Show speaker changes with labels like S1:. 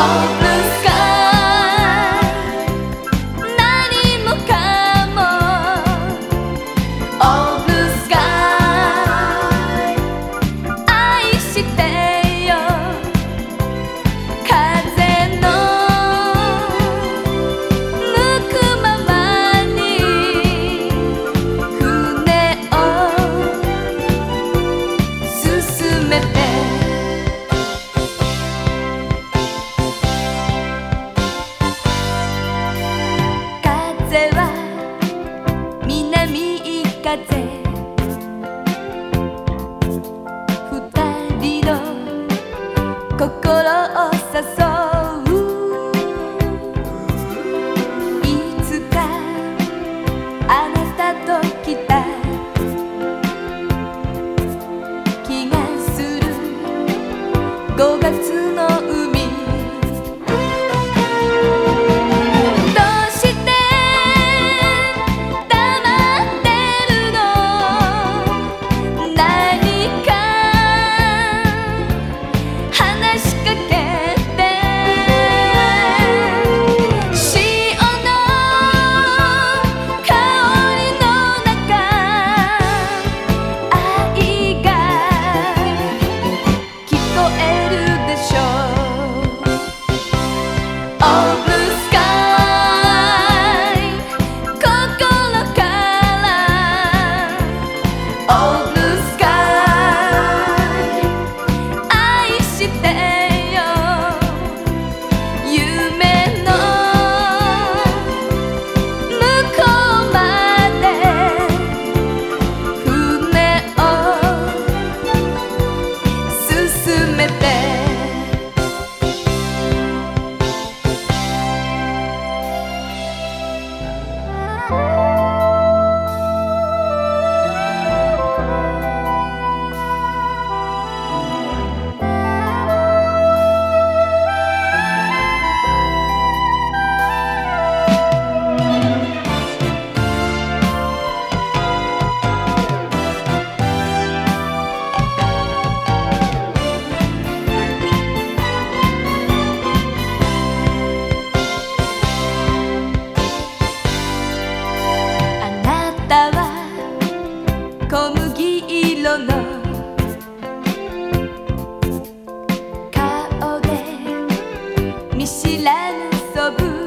S1: open. 風。二人の心。色の顔で見知らぬそぶ